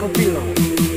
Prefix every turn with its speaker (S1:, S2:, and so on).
S1: Covillo.